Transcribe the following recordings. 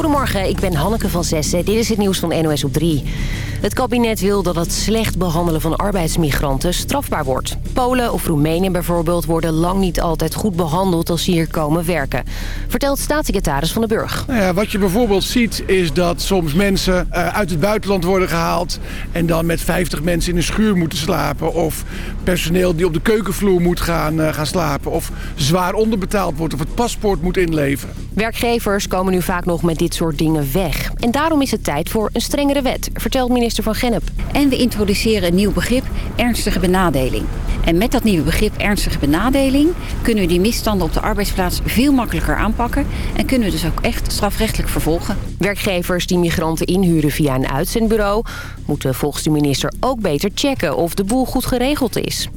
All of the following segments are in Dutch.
Goedemorgen, ik ben Hanneke van Zessen. Dit is het nieuws van NOS op 3. Het kabinet wil dat het slecht behandelen van arbeidsmigranten strafbaar wordt. Polen of Roemenen bijvoorbeeld worden lang niet altijd goed behandeld als ze hier komen werken. Vertelt staatssecretaris Van den Burg. Nou ja, wat je bijvoorbeeld ziet is dat soms mensen uh, uit het buitenland worden gehaald... en dan met 50 mensen in een schuur moeten slapen. Of personeel die op de keukenvloer moet gaan, uh, gaan slapen. Of zwaar onderbetaald wordt of het paspoort moet inleveren. Werkgevers komen nu vaak nog met dit soort dingen weg. En daarom is het tijd voor een strengere wet, vertelt minister Van Gennep. En we introduceren een nieuw begrip, ernstige benadeling. En met dat nieuwe begrip ernstige benadeling... kunnen we die misstanden op de arbeidsplaats veel makkelijker aanpakken... en kunnen we dus ook echt strafrechtelijk vervolgen. Werkgevers die migranten inhuren via een uitzendbureau... moeten volgens de minister ook beter checken of de boel goed geregeld is.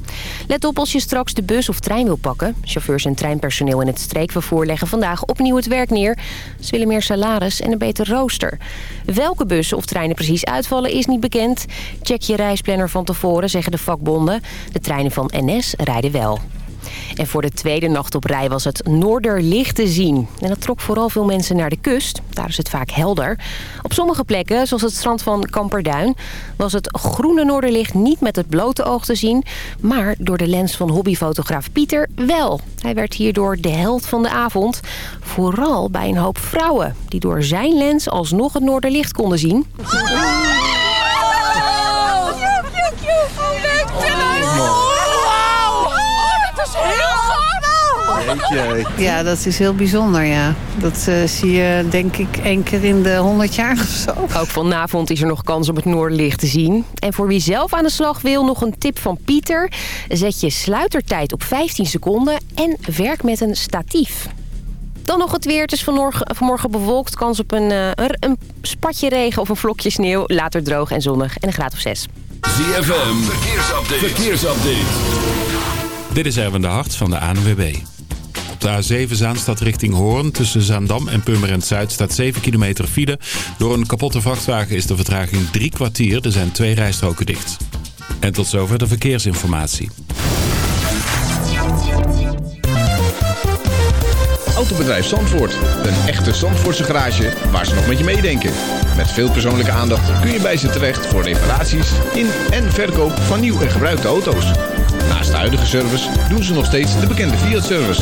Let op als je straks de bus of trein wil pakken. Chauffeurs en treinpersoneel in het streekvervoer leggen vandaag opnieuw het werk neer. Ze willen meer salaris en een beter rooster. Welke bussen of treinen precies uitvallen is niet bekend. Check je reisplanner van tevoren, zeggen de vakbonden. De treinen van NS rijden wel. En voor de tweede nacht op rij was het Noorderlicht te zien. En dat trok vooral veel mensen naar de kust. Daar is het vaak helder. Op sommige plekken, zoals het strand van Kamperduin... was het groene Noorderlicht niet met het blote oog te zien... maar door de lens van hobbyfotograaf Pieter wel. Hij werd hierdoor de held van de avond. Vooral bij een hoop vrouwen... die door zijn lens alsnog het Noorderlicht konden zien. Ja, dat is heel bijzonder, ja. Dat uh, zie je denk ik één keer in de 100 jaar of zo. Ook vanavond is er nog kans om het Noorderlicht te zien. En voor wie zelf aan de slag wil, nog een tip van Pieter. Zet je sluitertijd op 15 seconden en werk met een statief. Dan nog het weer. Het is vanmorgen, vanmorgen bewolkt. Kans op een, uh, een spatje regen of een vlokje sneeuw. Later droog en zonnig en een graad of 6. ZFM, verkeersupdate. verkeersupdate. Dit is Erwin de Hart van de ANWB. De A7 Zaanstad richting Hoorn tussen Zaandam en Purmerend Zuid staat 7 kilometer file. Door een kapotte vrachtwagen is de vertraging drie kwartier. Er zijn twee rijstroken dicht. En tot zover de verkeersinformatie. Autobedrijf Zandvoort. Een echte Zandvoortse garage waar ze nog met je meedenken. Met veel persoonlijke aandacht kun je bij ze terecht voor reparaties in en verkoop van nieuw en gebruikte auto's. Naast de huidige service doen ze nog steeds de bekende Fiat-service.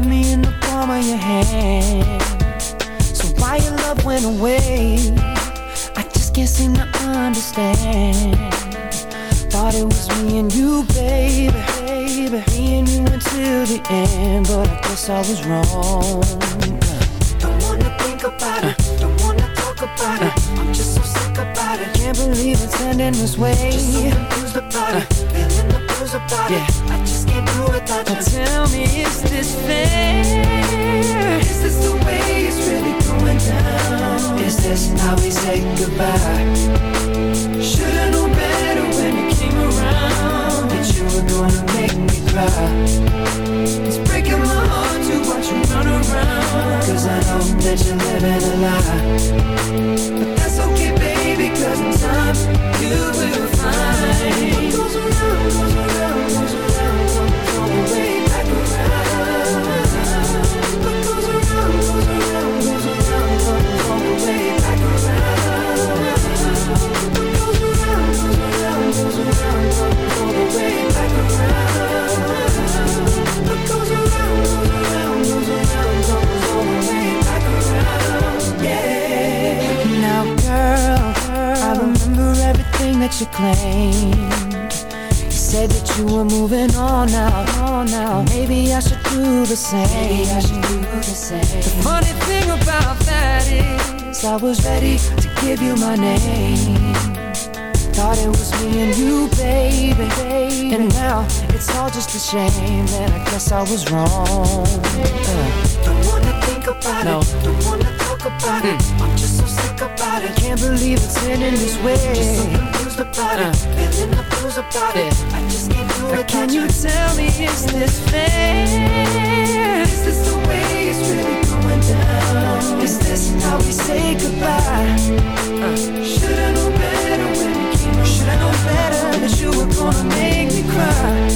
had me in the palm of your hand. So why your love went away? I just can't seem to understand. Thought it was me and you, baby, baby. Me and you until the end But I guess I was wrong. Don't wanna think about it. Don't wanna talk about it. I'm just so sick about it. Can't believe it's ending this way. Just so confused about it. Feeling the blues about it. Tell me, is this fair? Is this the way it's really going down? Is this how we say goodbye? Should've known better when you came around That you were gonna make me cry It's breaking my heart to watch you run around Cause I know that you're living a lie But that's okay, baby, cause in time You will find claimed. You said that you were moving on now, on now. Maybe I should do the same. Maybe I should do the same. The funny thing about that is, I was ready to give you my name. Thought it was me and you, baby, baby. And now it's all just a shame, and I guess I was wrong. Uh. Don't wanna think about no. it, don't wanna talk about mm. it. I'm just so sick about it. Can't believe it's ending this way. Just so confused about uh. it, feeling the blues about yeah. it. I just can't do it. Can you tell me, is this fair? Is this the way it's really going down? Is this how we say goodbye? Uh. Should've known better when we came. Should've known better that you were gonna make me cry.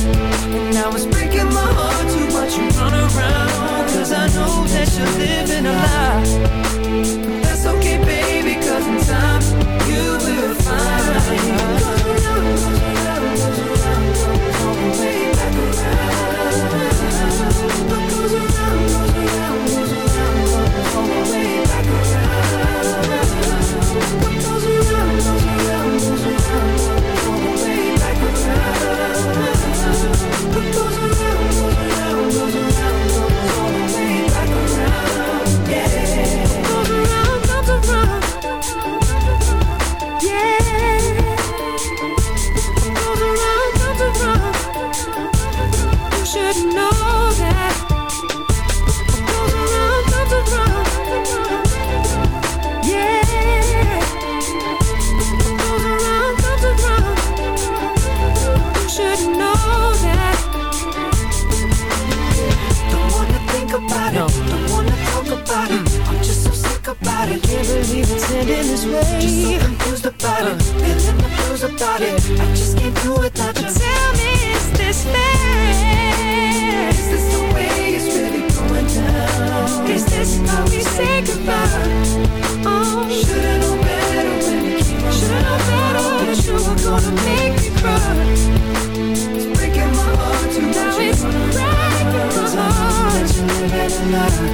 And now it's breaking my heart to watch you run around. Cause I know that you're living a lie. nothing. this way. Just so confused about uh. it Feeling the blues about it I just can't do without you. Tell me is this fair? Is this the way it's really going down? Is this how we say goodbye? Oh. Should've known better when you came Should've better that you were gonna make me cry. It's breaking my heart to Now it's breaking my heart.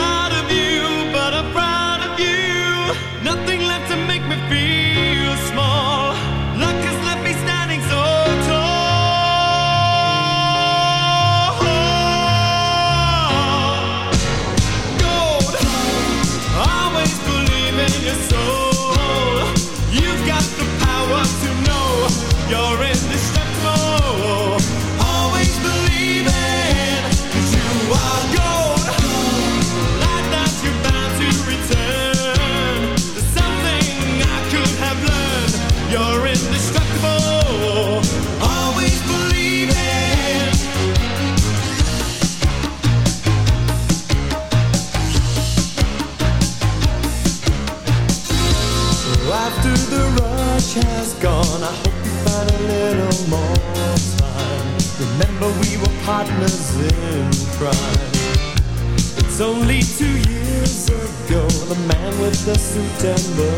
with the suit and the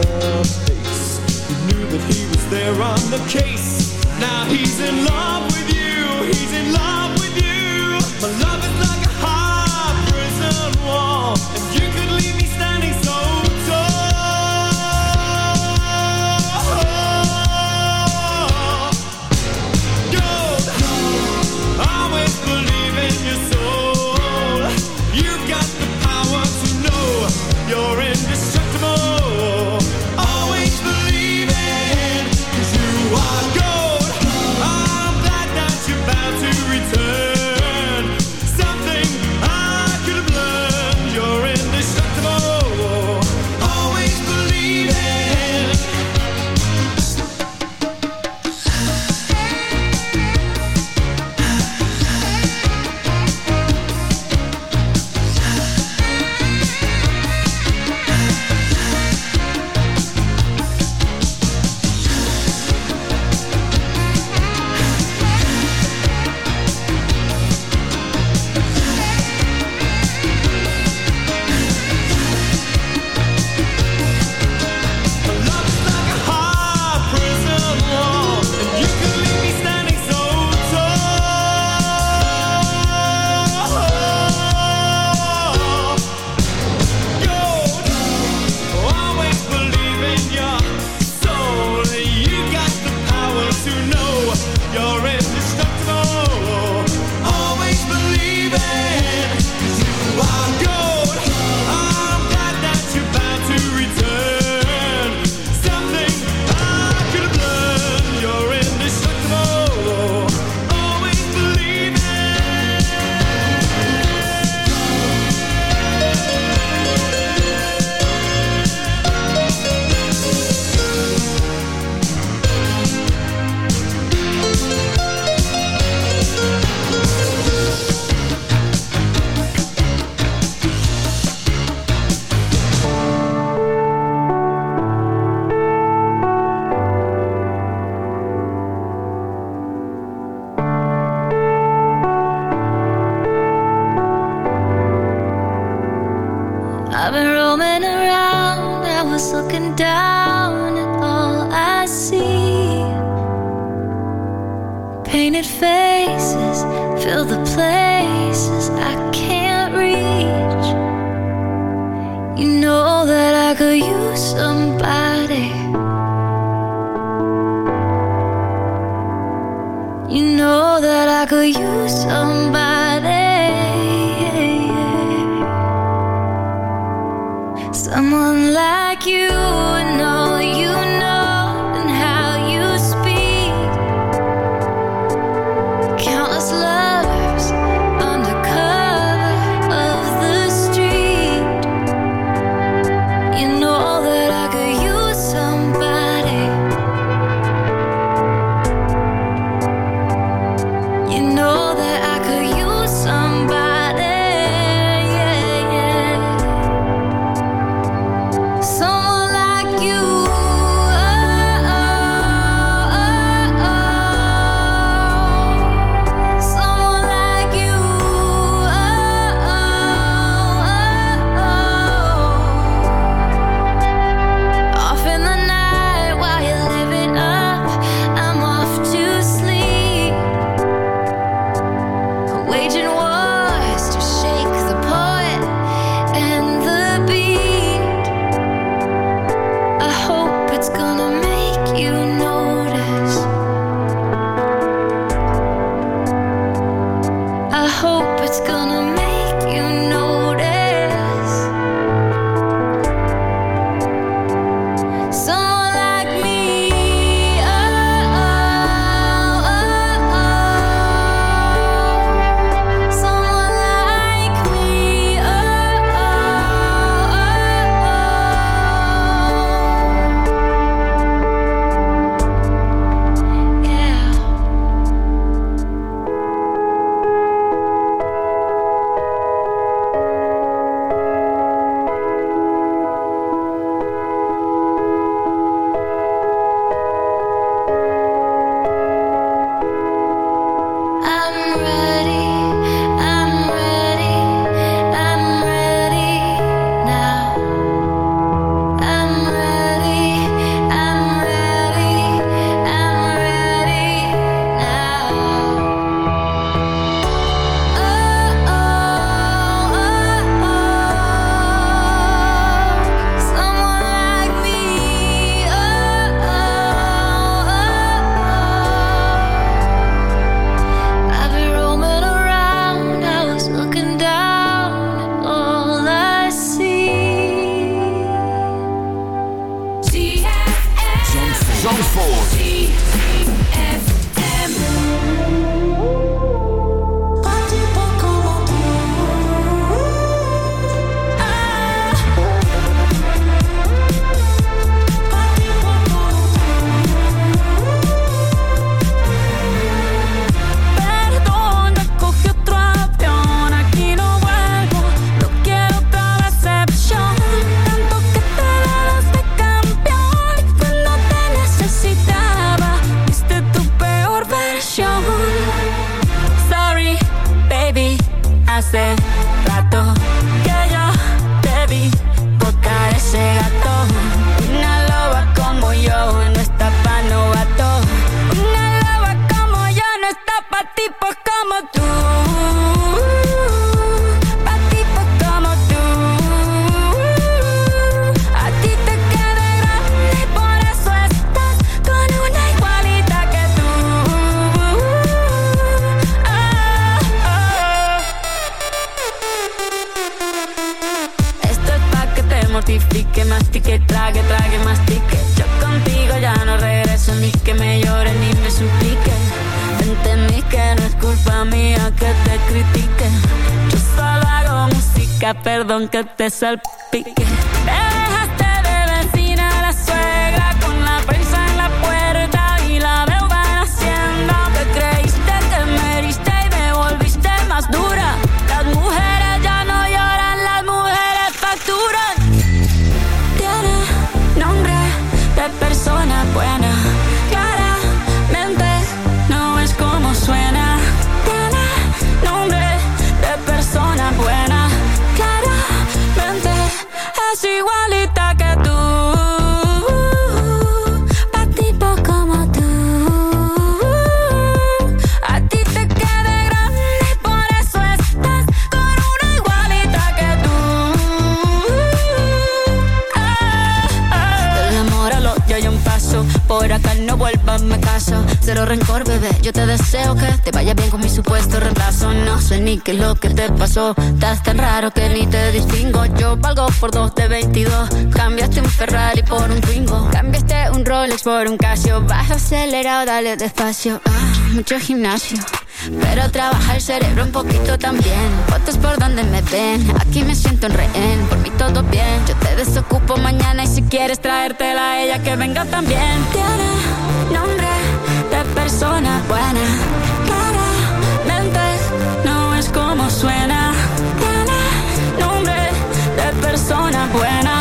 face. He knew that he was there on the case. Now he's in love it's gonna yourself ¿qué es lo que te pasó? Estás tan raro que ni te distingo. Yo valgo por dos de 22. Cambiaste un Ferrari por un Twingo. Cambiaste un Rolex por un Casio. Vas acelerado, dale despacio. Ah, mucho gimnasio. Pero trabaja el cerebro un poquito también Fotos por donde me ven Aquí me siento en rehén Por mí todo bien Yo te desocupo mañana Y si quieres traértela a ella Que venga también Tiene nombre de persona buena suena, buena, nombre de persona buena.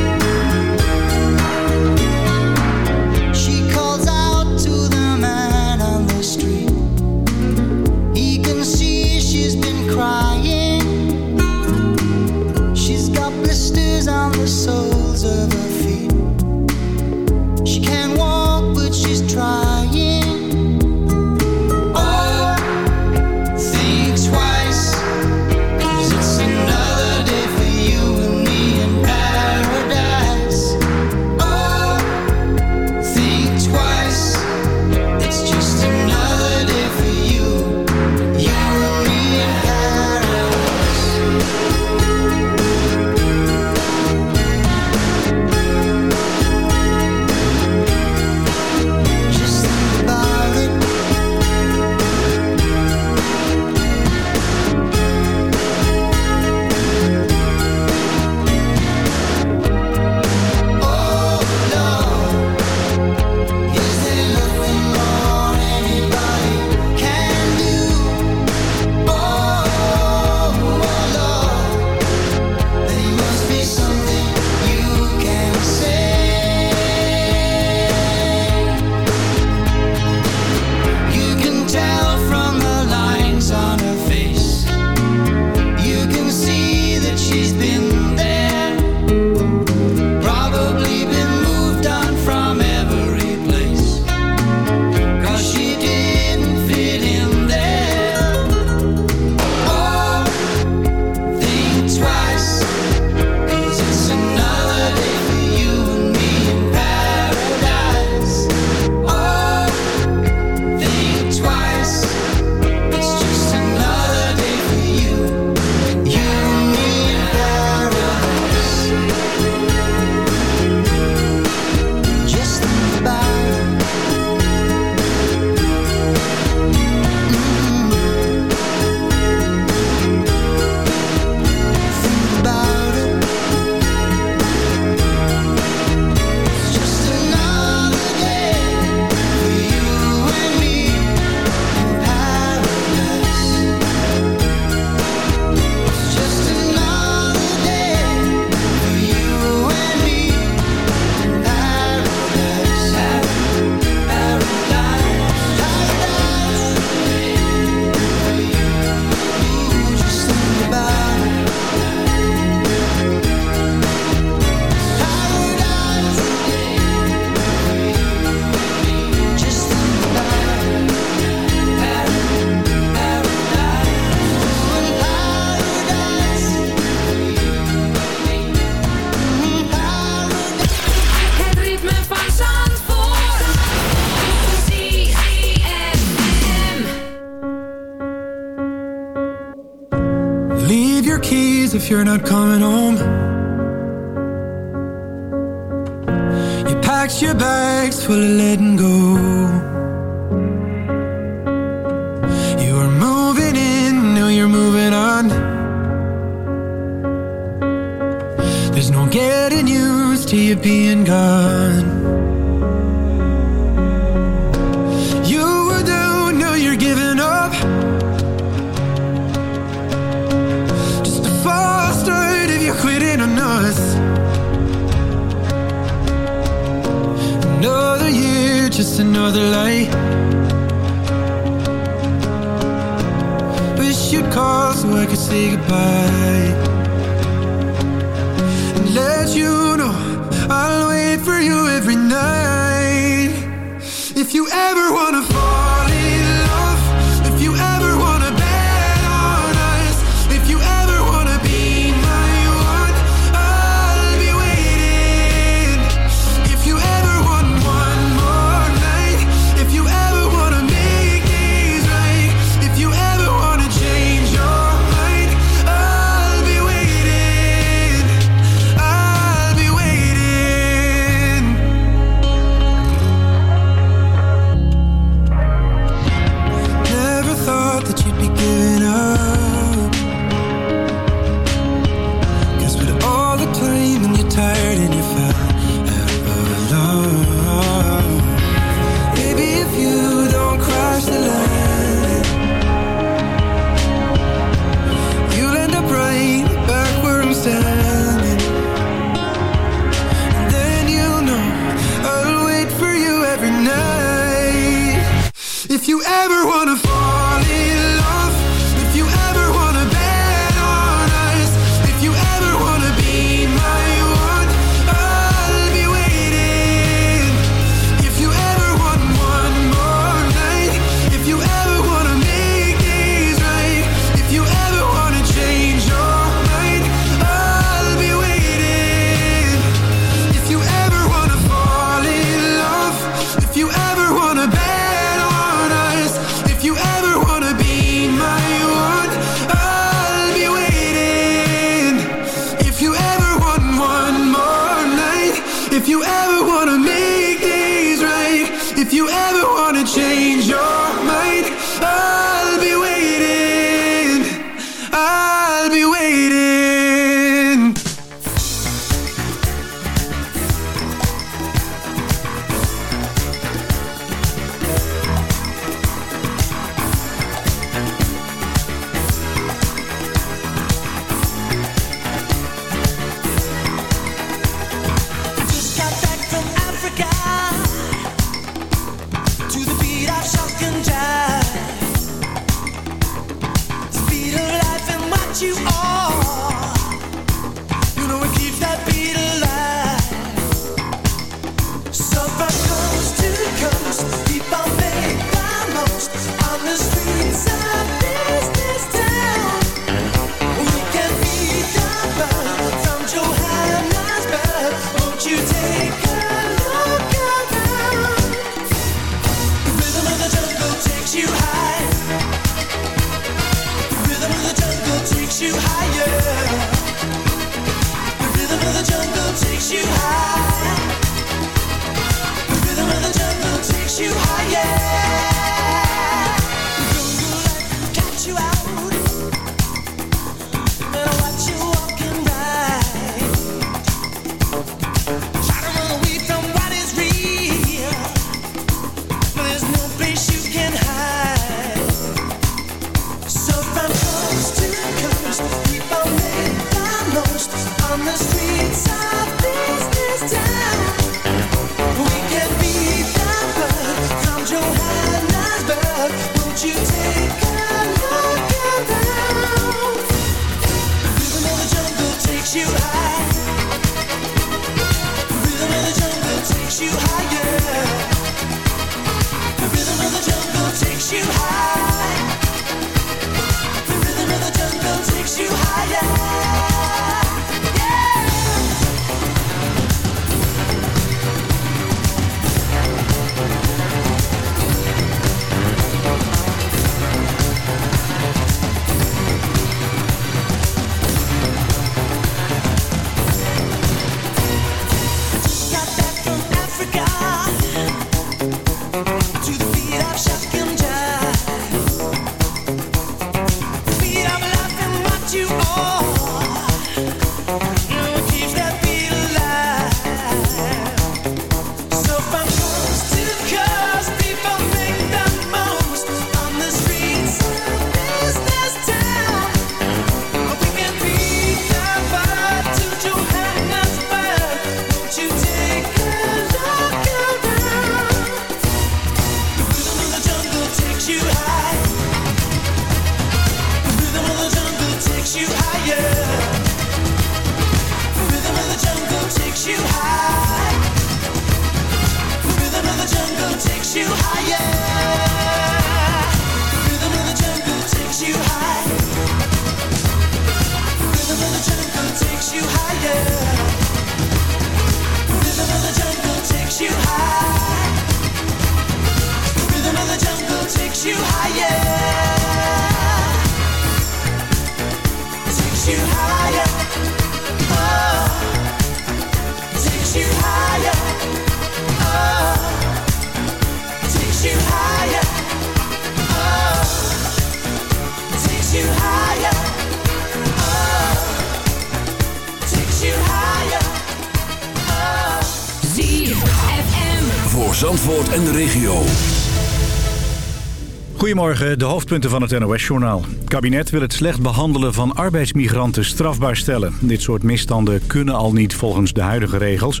De hoofdpunten van het NOS-journaal. Het kabinet wil het slecht behandelen van arbeidsmigranten strafbaar stellen. Dit soort misstanden kunnen al niet volgens de huidige regels.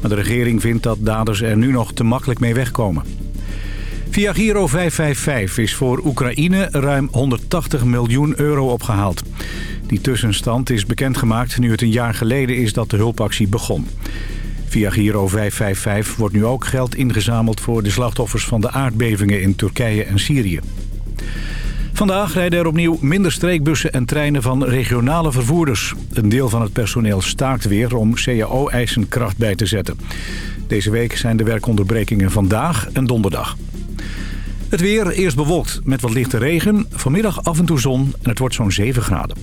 Maar de regering vindt dat daders er nu nog te makkelijk mee wegkomen. Via Giro 555 is voor Oekraïne ruim 180 miljoen euro opgehaald. Die tussenstand is bekendgemaakt nu het een jaar geleden is dat de hulpactie begon. Via Giro 555 wordt nu ook geld ingezameld voor de slachtoffers van de aardbevingen in Turkije en Syrië. Vandaag rijden er opnieuw minder streekbussen en treinen van regionale vervoerders. Een deel van het personeel staakt weer om cao-eisen kracht bij te zetten. Deze week zijn de werkonderbrekingen vandaag en donderdag. Het weer eerst bewolkt met wat lichte regen, vanmiddag af en toe zon en het wordt zo'n 7 graden.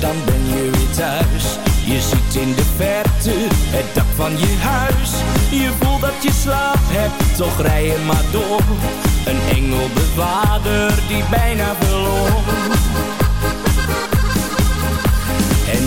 Dan ben je weer thuis. Je ziet in de verte het dak van je huis. Je voelt dat je slaap hebt, toch rij je maar door. Een engelbewaarder die bijna verloor.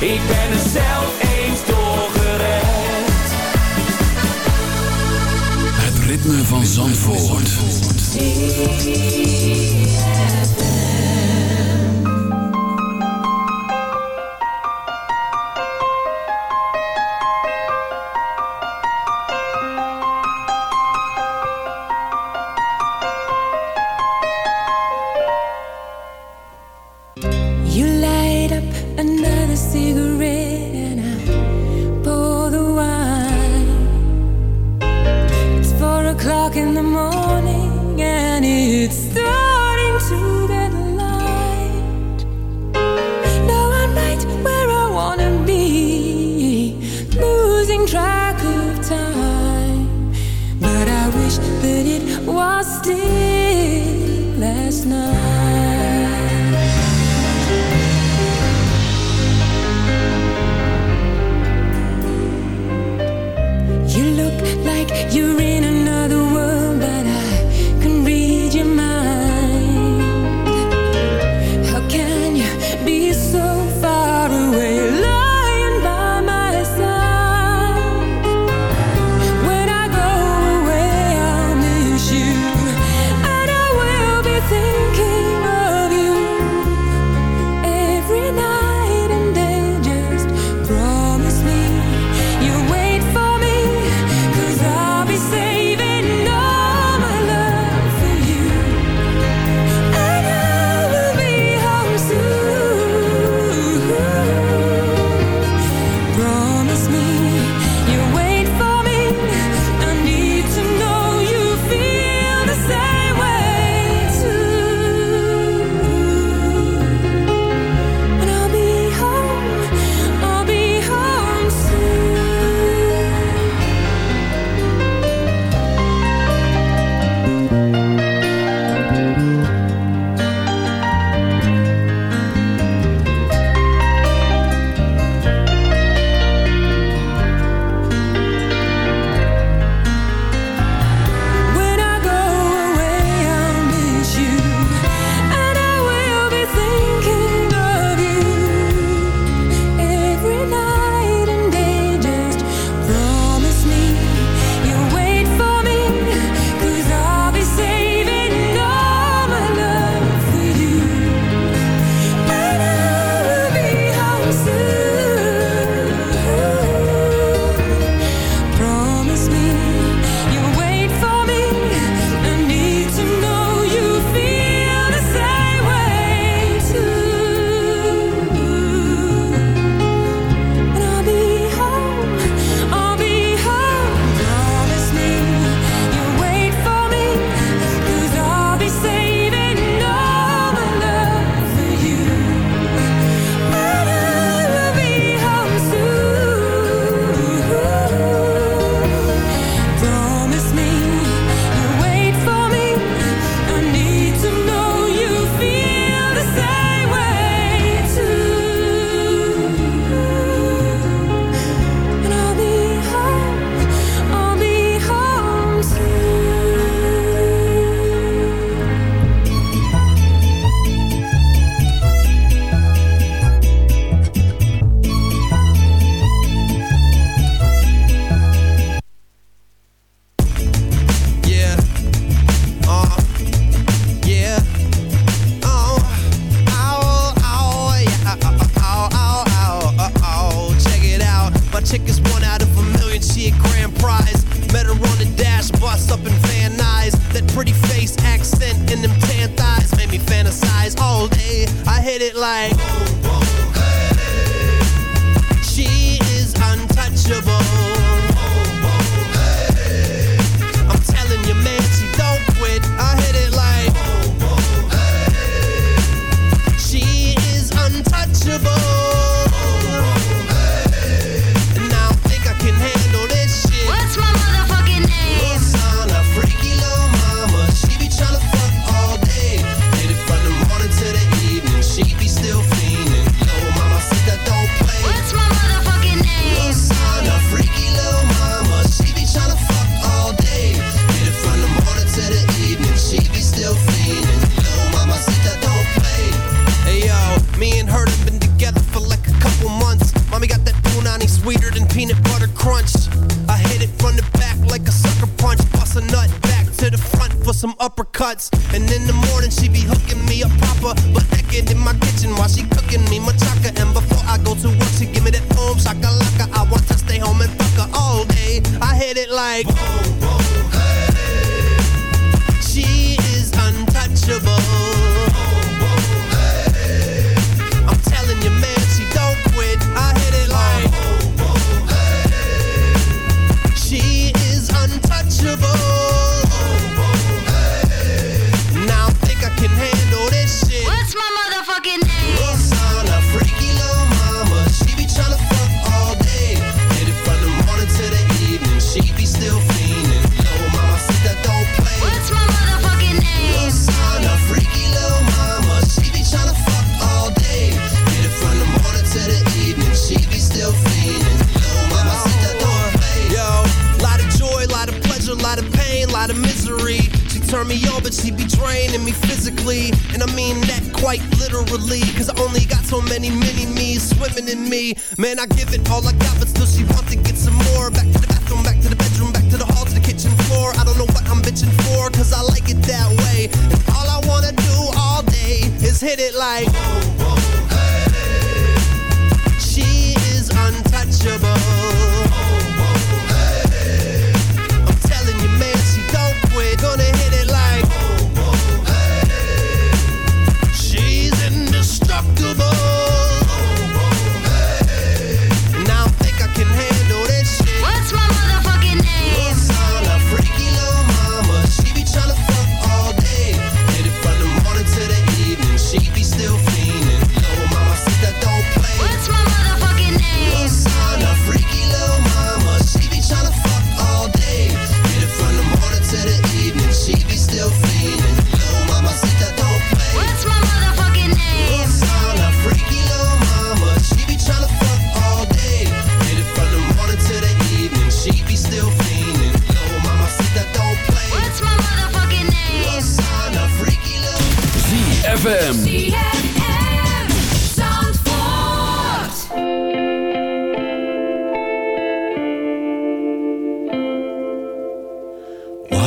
ik ben er zelf eens door gered. Het ritme van Zandvoort.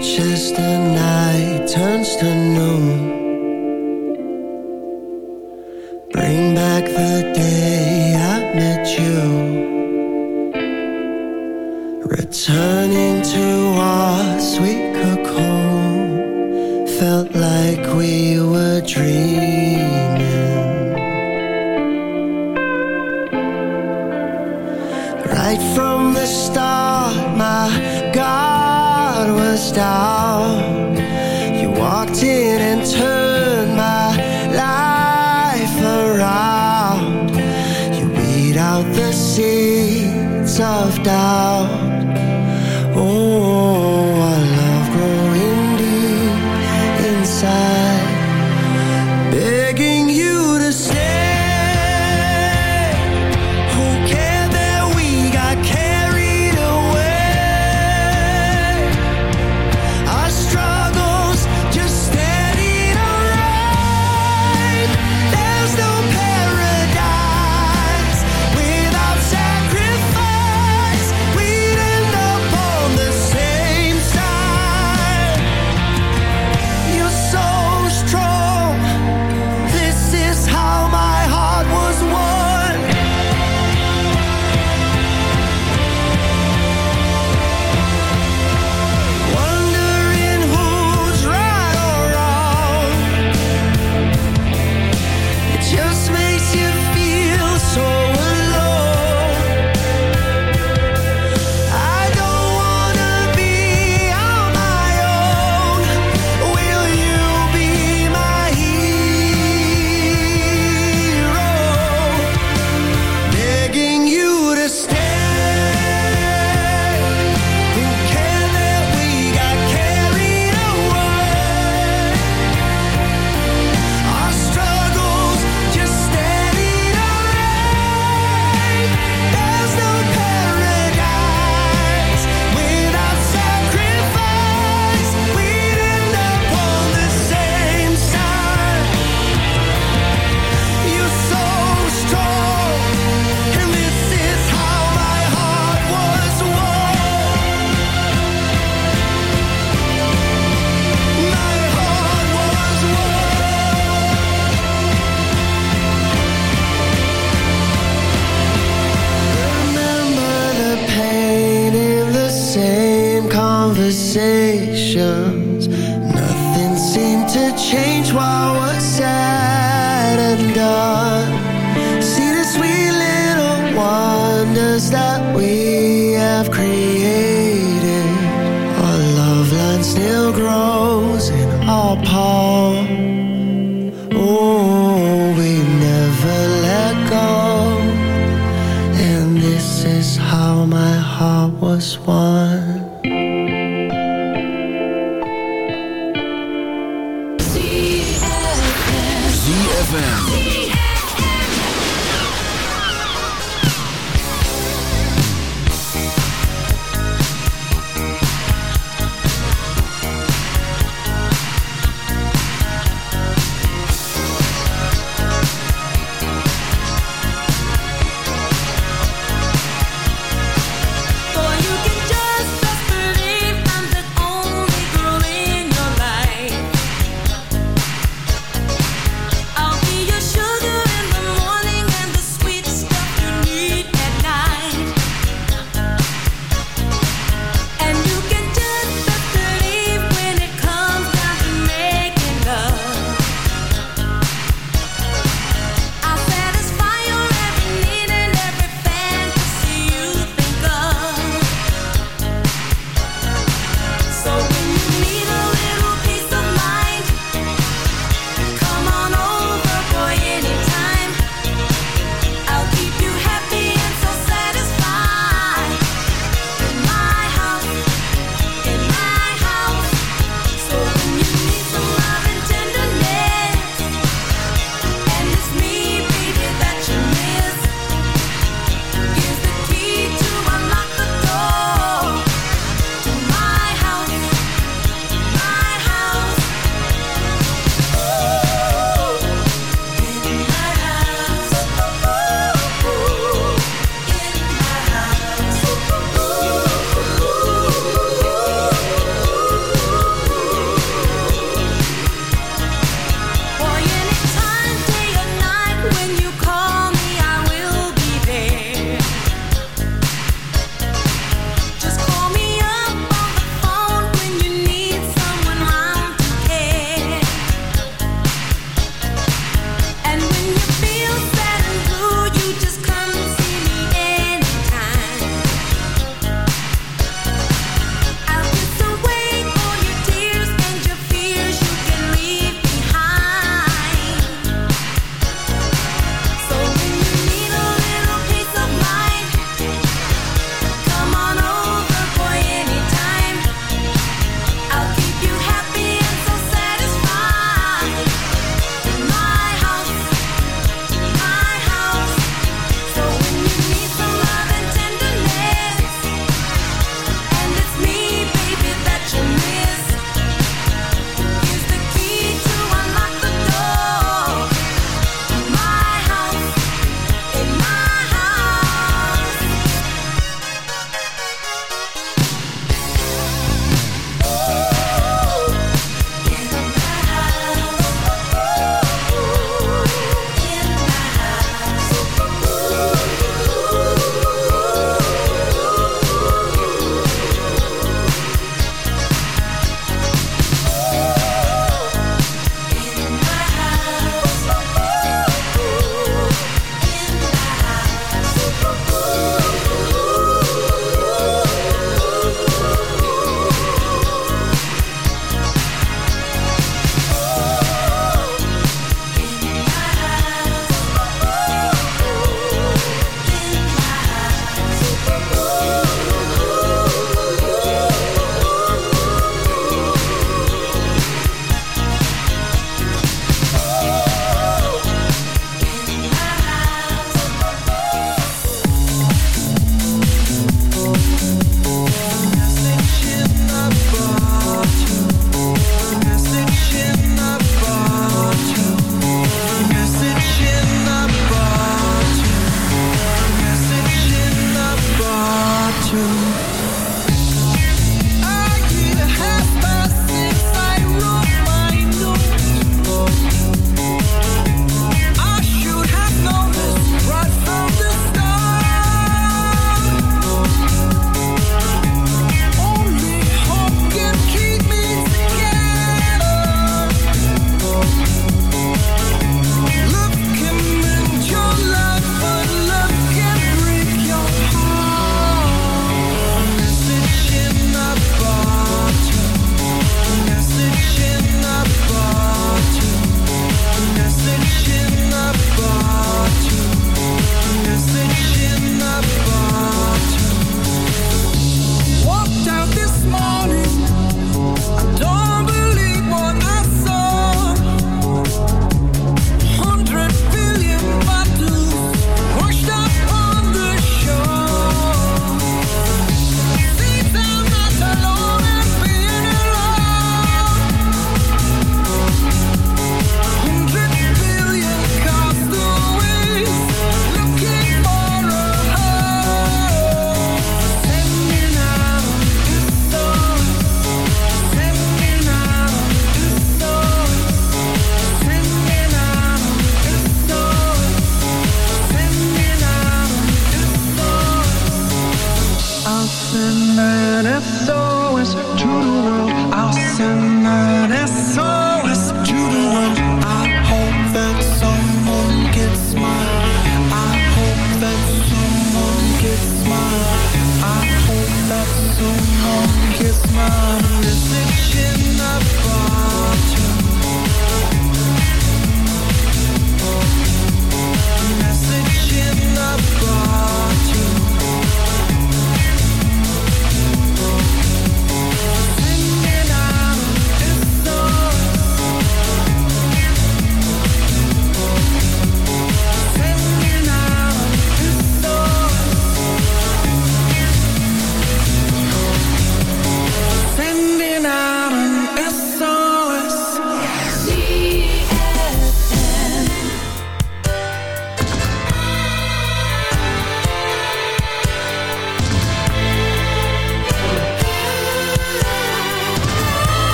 just the night turns to night